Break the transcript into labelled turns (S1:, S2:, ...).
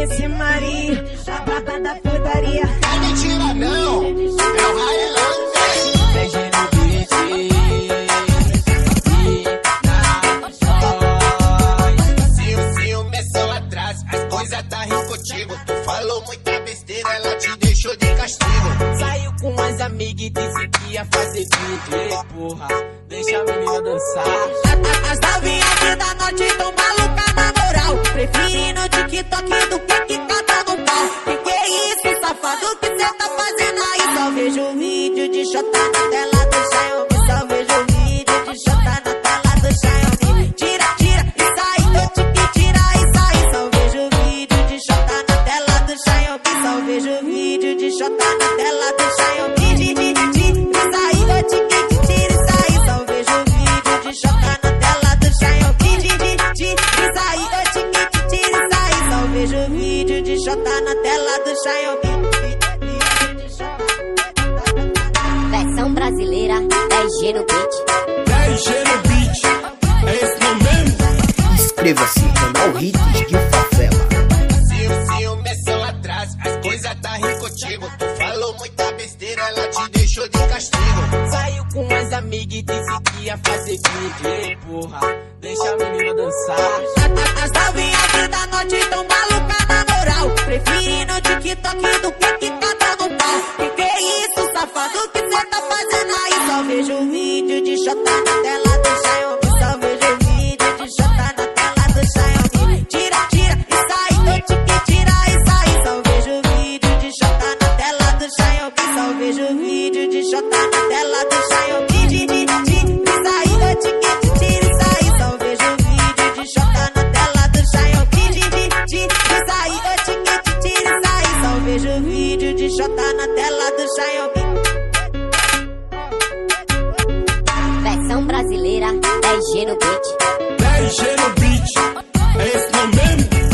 S1: MC Maria, a braba da putaria.
S2: Não é mentira não, é o Highlander.
S3: Mexe no beat na voz.
S2: Se o ciúme só atrás, as coisas rindo contigo. Tu falou muita besteira, ela te deixou de castigo.
S3: Saiu com as amigas e disse que ia fazer DJ, porra. Deixa a menina dançar.
S1: As novinhas da noite de chota na tela do Xiaomi. Só vejo vídeo de chota na tela do Xiaomi. Tira, tira, isso aí, do tique, tira isso aí. Só vejo vídeo de chota na tela do Xiaomi. Só vejo vídeo de chota na tela do Xiaomi. Tira isso aí. Só vejo vídeo de chota na tela do Xiaomi. Tique, tira isso aí. Só vejo vídeo de chota na tela do Xiaomi.
S4: Brasileira, 10G no beat.
S5: 10G no beat, é esse nome mesmo?
S6: Inscreva-se no canal Hits de Favela.
S2: Se o ciúme só atrás, as coisas tá rindo contigo. Tu falou muita besteira, ela te deixou de castigo.
S3: Saiu com as amigas e disse que ia fazer DJ, porra. Deixa a menina dançar.
S1: As novinhas da noite chota na tela do Xiaomi. Só vejo vídeo de chota na tela do Xiaomi. Tira, tira, isso aí, do tique, tira isso aí. Só vejo vídeo de chota na tela do Xiaomi. Só vejo vídeo de chota na tela do tira. Só vejo vídeo de chota na tela do Xiaomi. brasileira, tá 10G no beat. Tá 10G no
S4: beat, é esse nome mesmo?